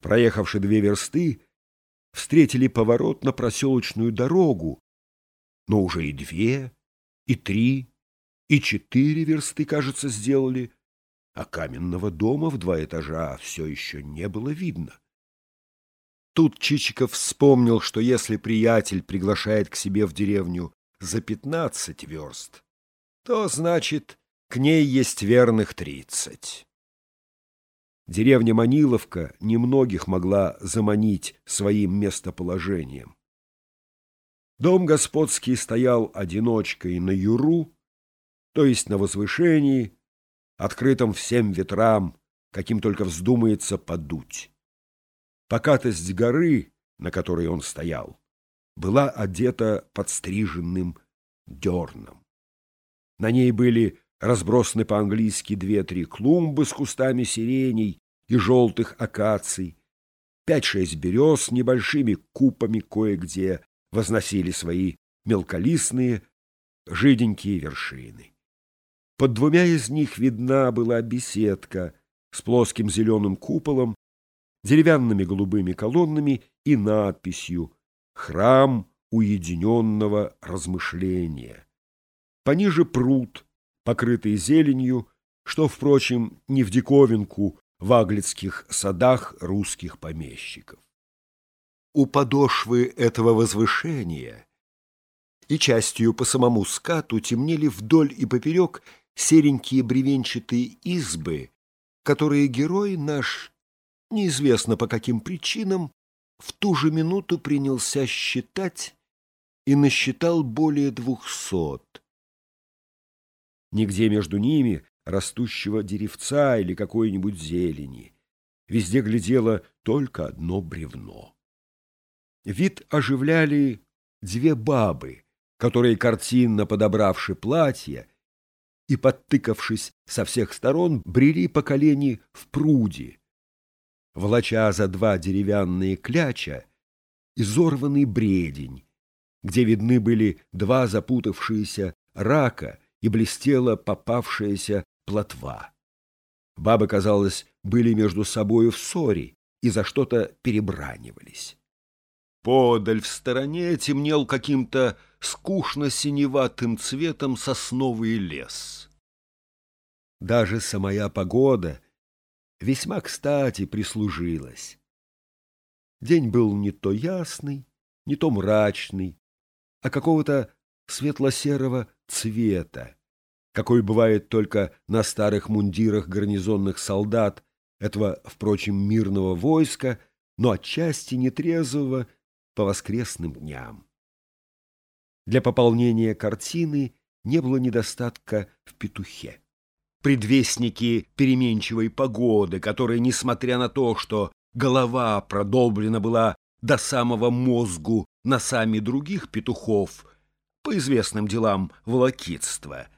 Проехавши две версты, встретили поворот на проселочную дорогу, но уже и две, и три, и четыре версты, кажется, сделали, а каменного дома в два этажа все еще не было видно. Тут Чичиков вспомнил, что если приятель приглашает к себе в деревню за пятнадцать верст, то, значит, к ней есть верных тридцать. Деревня Маниловка немногих могла заманить своим местоположением. Дом господский стоял одиночкой на юру, то есть на возвышении, открытом всем ветрам, каким только вздумается подуть. Покатость горы, на которой он стоял, была одета подстриженным дерном. На ней были разбросаны по-английски две-три клумбы с кустами сиреней и желтых акаций, пять-шесть берез с небольшими купами кое-где возносили свои мелколистные, жиденькие вершины. Под двумя из них видна была беседка с плоским зеленым куполом, деревянными голубыми колоннами и надписью «Храм уединенного размышления». Пониже пруд, покрытый зеленью, что, впрочем, не в диковинку в аглицких садах русских помещиков. У подошвы этого возвышения и частью по самому скату темнели вдоль и поперек серенькие бревенчатые избы, которые герой наш, неизвестно по каким причинам, в ту же минуту принялся считать и насчитал более двухсот. Нигде между ними растущего деревца или какой-нибудь зелени. Везде глядело только одно бревно. Вид оживляли две бабы, которые, картинно подобравши платья и подтыкавшись со всех сторон, брели по колени в пруде, волоча за два деревянные кляча изорванный бредень, где видны были два запутавшиеся рака и блестела попавшаяся плотва. Бабы, казалось, были между собою в ссоре и за что-то перебранивались. Подаль в стороне темнел каким-то скучно-синеватым цветом сосновый лес. Даже самая погода весьма кстати прислужилась. День был не то ясный, не то мрачный, а какого-то светло-серого цвета, какой бывает только на старых мундирах гарнизонных солдат этого, впрочем, мирного войска, но отчасти нетрезвого по воскресным дням. Для пополнения картины не было недостатка в петухе. Предвестники переменчивой погоды, которые, несмотря на то, что голова продолблена была до самого мозгу носами других петухов, по известным делам волокитства,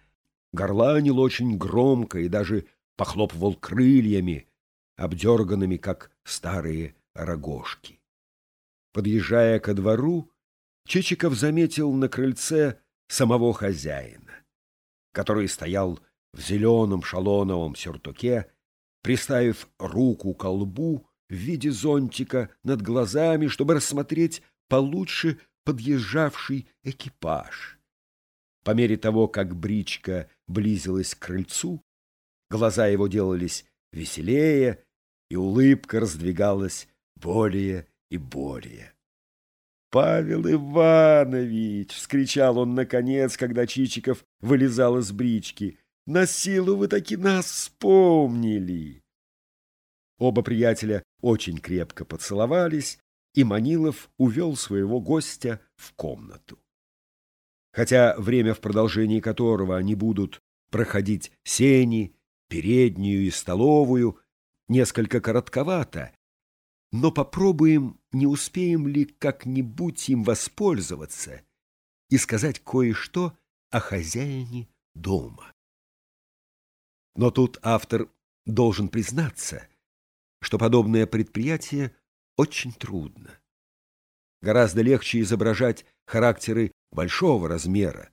горланил очень громко и даже похлопывал крыльями, обдерганными, как старые рогожки. Подъезжая ко двору, Чичиков заметил на крыльце самого хозяина, который стоял в зеленом шалоновом сюртуке, приставив руку к лбу в виде зонтика над глазами, чтобы рассмотреть получше подъезжавший экипаж. По мере того, как бричка близилась к крыльцу, глаза его делались веселее, и улыбка раздвигалась более и более. «Павел Иванович!» — вскричал он наконец, когда Чичиков вылезал из брички. «На силу вы таки нас вспомнили!» Оба приятеля очень крепко поцеловались, и Манилов увел своего гостя в комнату хотя время, в продолжении которого они будут проходить сени, переднюю и столовую, несколько коротковато, но попробуем, не успеем ли как-нибудь им воспользоваться и сказать кое-что о хозяине дома. Но тут автор должен признаться, что подобное предприятие очень трудно. Гораздо легче изображать характеры большого размера.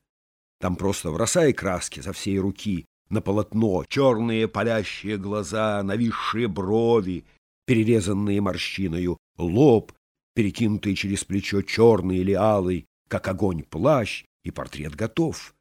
Там просто бросай краски со всей руки на полотно, черные палящие глаза, нависшие брови, перерезанные морщиною, лоб, перекинутый через плечо черный или алый, как огонь плащ, и портрет готов.